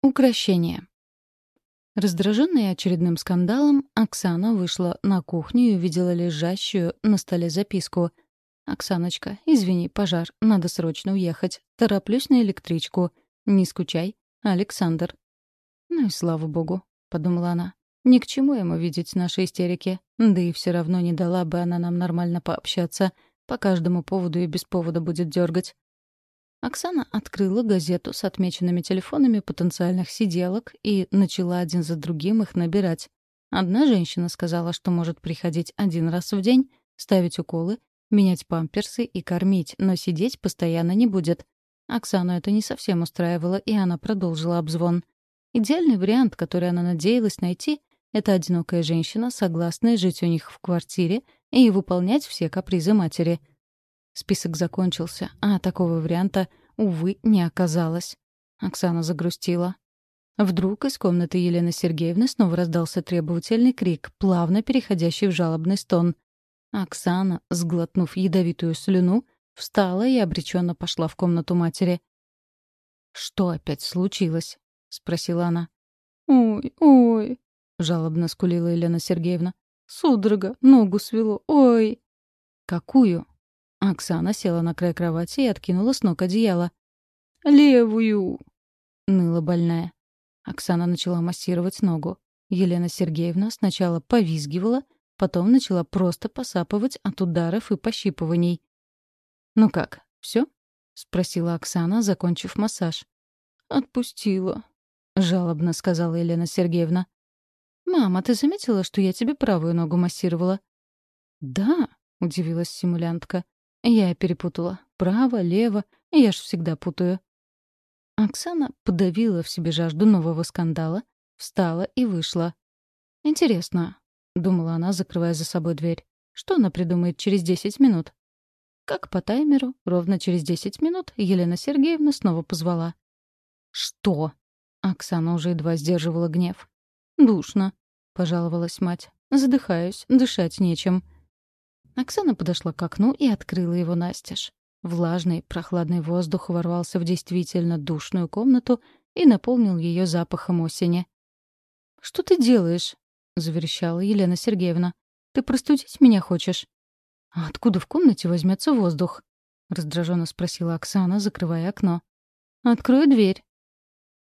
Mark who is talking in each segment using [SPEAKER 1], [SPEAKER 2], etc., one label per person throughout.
[SPEAKER 1] Укращение. Раздраженная очередным скандалом, Оксана вышла на кухню и увидела лежащую на столе записку. «Оксаночка, извини, пожар, надо срочно уехать. Тороплюсь на электричку. Не скучай. Александр». «Ну и слава богу», — подумала она. «Ни к чему ему видеть наши истерики. Да и все равно не дала бы она нам нормально пообщаться. По каждому поводу и без повода будет дергать. Оксана открыла газету с отмеченными телефонами потенциальных сиделок и начала один за другим их набирать. Одна женщина сказала, что может приходить один раз в день, ставить уколы, менять памперсы и кормить, но сидеть постоянно не будет. Оксану это не совсем устраивало, и она продолжила обзвон. Идеальный вариант, который она надеялась найти, это одинокая женщина, согласная жить у них в квартире и выполнять все капризы матери — Список закончился, а такого варианта, увы, не оказалось. Оксана загрустила. Вдруг из комнаты Елены Сергеевны снова раздался требовательный крик, плавно переходящий в жалобный стон. Оксана, сглотнув ядовитую слюну, встала и обреченно пошла в комнату матери. «Что опять случилось?» — спросила она.
[SPEAKER 2] «Ой, ой», —
[SPEAKER 1] жалобно скулила Елена Сергеевна.
[SPEAKER 2] «Судорога, ногу свело, ой».
[SPEAKER 1] «Какую?» Оксана села на край кровати и откинула с ног одеяло.
[SPEAKER 2] «Левую!»
[SPEAKER 1] — ныла больная. Оксана начала массировать ногу. Елена Сергеевна сначала повизгивала, потом начала просто посапывать от ударов и пощипываний. «Ну как, все? спросила Оксана, закончив массаж.
[SPEAKER 2] «Отпустила», —
[SPEAKER 1] жалобно сказала Елена Сергеевна. «Мама, ты заметила, что я тебе правую ногу массировала?» «Да», — удивилась симулянтка. Я перепутала. Право, лево. Я ж всегда путаю. Оксана подавила в себе жажду нового скандала, встала и вышла. «Интересно», — думала она, закрывая за собой дверь, — «что она придумает через десять минут?» Как по таймеру, ровно через десять минут Елена Сергеевна снова позвала. «Что?» — Оксана уже едва сдерживала гнев. «Душно», — пожаловалась мать. «Задыхаюсь, дышать нечем». Оксана подошла к окну и открыла его настежь. Влажный, прохладный воздух ворвался в действительно душную комнату и наполнил ее запахом осени. «Что ты делаешь?» — заверещала Елена Сергеевна. «Ты простудить меня хочешь?» «А откуда в комнате возьмется воздух?» — раздраженно спросила Оксана, закрывая окно. «Открой дверь».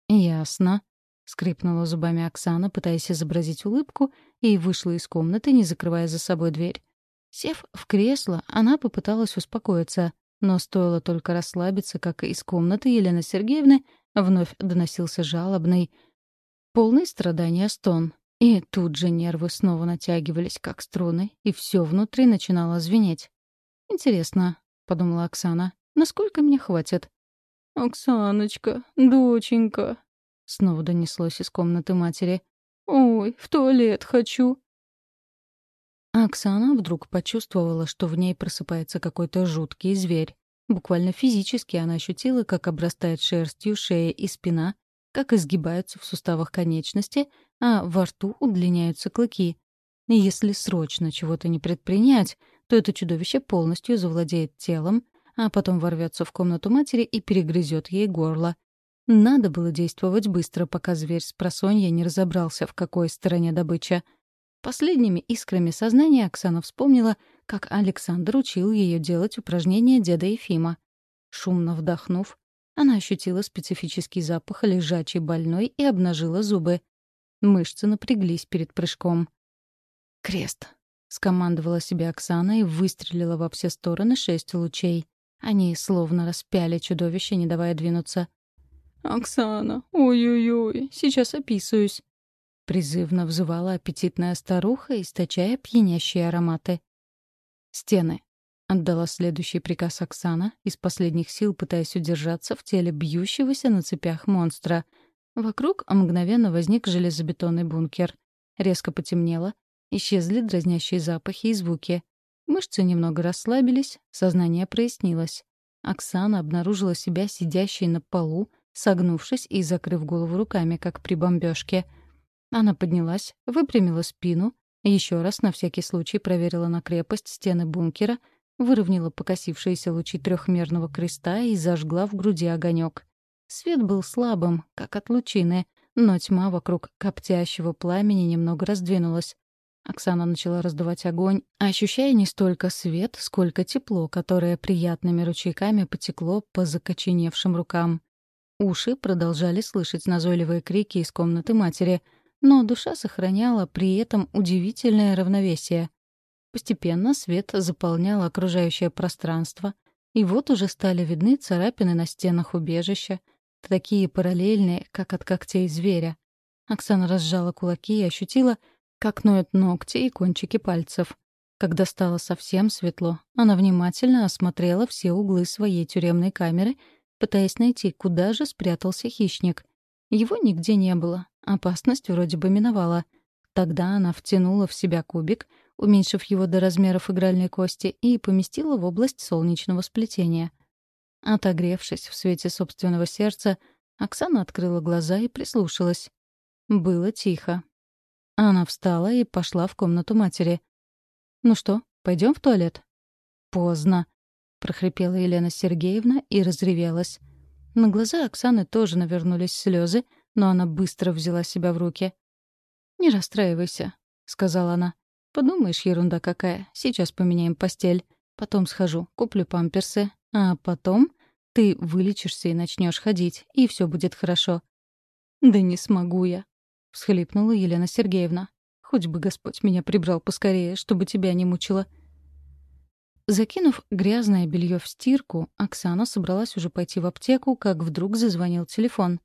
[SPEAKER 1] «Ясно», — скрипнула зубами Оксана, пытаясь изобразить улыбку, и вышла из комнаты, не закрывая за собой дверь. Сев в кресло, она попыталась успокоиться, но стоило только расслабиться, как из комнаты Елены Сергеевны вновь доносился жалобный, полный страдания стон. И тут же нервы снова натягивались, как струны, и все внутри начинало звенеть. «Интересно», — подумала Оксана, — «насколько мне хватит?»
[SPEAKER 2] «Оксаночка, доченька», — снова донеслось из комнаты матери. «Ой, в туалет хочу».
[SPEAKER 1] А Оксана вдруг почувствовала, что в ней просыпается какой-то жуткий зверь. Буквально физически она ощутила, как обрастает шерстью шея и спина, как изгибаются в суставах конечности, а во рту удлиняются клыки. Если срочно чего-то не предпринять, то это чудовище полностью завладеет телом, а потом ворвется в комнату матери и перегрызет ей горло. Надо было действовать быстро, пока зверь с просонья не разобрался, в какой стороне добыча — Последними искрами сознания Оксана вспомнила, как Александр учил ее делать упражнения деда Ефима. Шумно вдохнув, она ощутила специфический запах лежачей больной и обнажила зубы. Мышцы напряглись перед прыжком. «Крест!» — скомандовала себе Оксана и выстрелила во все стороны шесть лучей. Они словно распяли чудовище, не давая двинуться.
[SPEAKER 2] «Оксана, ой-ой-ой, сейчас описываюсь», —
[SPEAKER 1] призывно взывала аппетитная старуха, источая пьянящие ароматы. «Стены», — отдала следующий приказ Оксана, из последних сил пытаясь удержаться в теле бьющегося на цепях монстра. Вокруг мгновенно возник железобетонный бункер. Резко потемнело, исчезли дразнящие запахи и звуки. Мышцы немного расслабились, сознание прояснилось. Оксана обнаружила себя сидящей на полу, согнувшись и закрыв голову руками, как при бомбежке — она поднялась, выпрямила спину, еще раз на всякий случай проверила на крепость стены бункера, выровняла покосившиеся лучи трехмерного креста и зажгла в груди огонек. Свет был слабым, как от лучины, но тьма вокруг коптящего пламени немного раздвинулась. Оксана начала раздувать огонь, ощущая не столько свет, сколько тепло, которое приятными ручейками потекло по закоченевшим рукам. Уши продолжали слышать назойливые крики из комнаты матери, но душа сохраняла при этом удивительное равновесие. Постепенно свет заполнял окружающее пространство, и вот уже стали видны царапины на стенах убежища, такие параллельные, как от когтей зверя. Оксана разжала кулаки и ощутила, как ноют ногти и кончики пальцев. Когда стало совсем светло, она внимательно осмотрела все углы своей тюремной камеры, пытаясь найти, куда же спрятался хищник. Его нигде не было, опасность вроде бы миновала. Тогда она втянула в себя кубик, уменьшив его до размеров игральной кости, и поместила в область солнечного сплетения. Отогревшись в свете собственного сердца, Оксана открыла глаза и прислушалась. Было тихо. Она встала и пошла в комнату матери. «Ну что, пойдем в туалет?» «Поздно», — прохрипела Елена Сергеевна и разревелась. На глаза Оксаны тоже навернулись слезы, но она быстро взяла себя в руки. «Не расстраивайся», — сказала она. «Подумаешь, ерунда какая. Сейчас поменяем постель. Потом схожу, куплю памперсы. А потом ты вылечишься и начнешь ходить, и все будет хорошо». «Да не смогу я», — всхлипнула Елена Сергеевна. «Хоть бы Господь меня прибрал поскорее, чтобы тебя не мучило». Закинув грязное белье в стирку, Оксана собралась уже пойти в аптеку, как вдруг зазвонил телефон.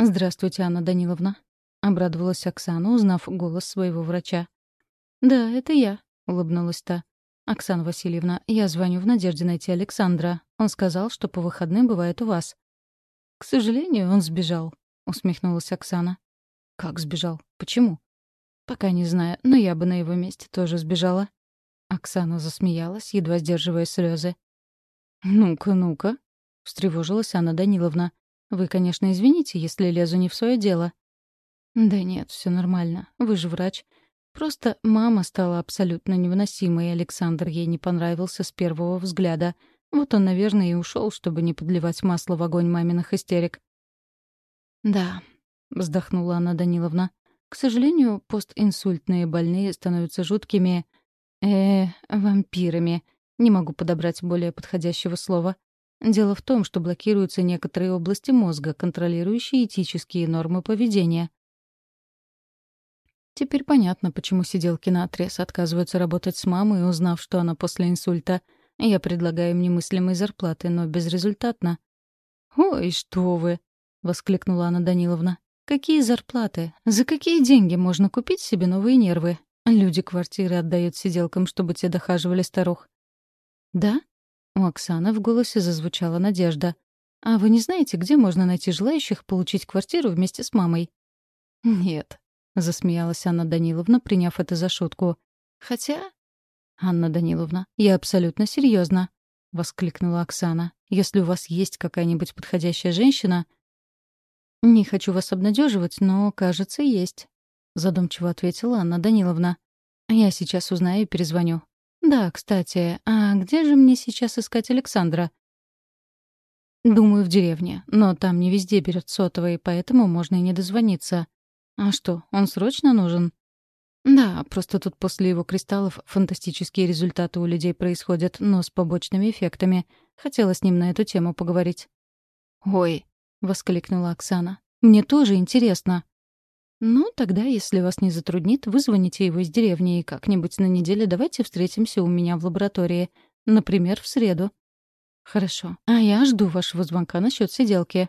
[SPEAKER 1] «Здравствуйте, Анна Даниловна», — обрадовалась Оксана, узнав голос своего врача. «Да, это я», — улыбнулась та. «Оксана Васильевна, я звоню в надежде найти Александра. Он сказал, что по выходным бывает у вас». «К сожалению, он сбежал», — усмехнулась Оксана. Как сбежал? Почему? Пока не знаю, но я бы на его месте тоже сбежала. Оксана засмеялась, едва сдерживая слезы. «Ну-ка, ну-ка», — встревожилась Анна Даниловна. «Вы, конечно, извините, если лезу не в свое дело». «Да нет, все нормально. Вы же врач. Просто мама стала абсолютно невыносимой, и Александр ей не понравился с первого взгляда. Вот он, наверное, и ушел, чтобы не подливать масло в огонь маминых истерик». «Да, — вздохнула Анна Даниловна. «К сожалению, постинсультные больные становятся жуткими... э вампирами. Не могу подобрать более подходящего слова. Дело в том, что блокируются некоторые области мозга, контролирующие этические нормы поведения. Теперь понятно, почему сиделки на отрез отказываются работать с мамой, узнав, что она после инсульта. Я предлагаю им немыслимой зарплаты, но безрезультатно. «Ой, что вы!» — воскликнула Анна Даниловна. Какие зарплаты? За какие деньги можно купить себе новые нервы? Люди квартиры отдают сиделкам, чтобы те дохаживали старух. «Да?» — у Оксаны в голосе зазвучала надежда. «А вы не знаете, где можно найти желающих получить квартиру вместе с мамой?» «Нет», — засмеялась Анна Даниловна, приняв это за шутку. «Хотя...» «Анна Даниловна, я абсолютно серьезно, воскликнула Оксана. «Если у вас есть какая-нибудь подходящая женщина, «Не хочу вас обнадеживать, но, кажется, есть», — задумчиво ответила Анна Даниловна. «Я сейчас узнаю и перезвоню». «Да, кстати, а где же мне сейчас искать Александра?» «Думаю, в деревне, но там не везде берет сотовый, поэтому можно и не дозвониться. А что, он срочно нужен?» «Да, просто тут после его кристаллов фантастические результаты у людей происходят, но с побочными эффектами. Хотела с ним на эту тему поговорить». «Ой, — воскликнула Оксана. «Мне тоже интересно». «Ну, тогда, если вас не затруднит, вызвоните его из деревни и как-нибудь на неделе давайте встретимся у меня в лаборатории. Например, в среду». «Хорошо. А я жду вашего звонка насчет сиделки».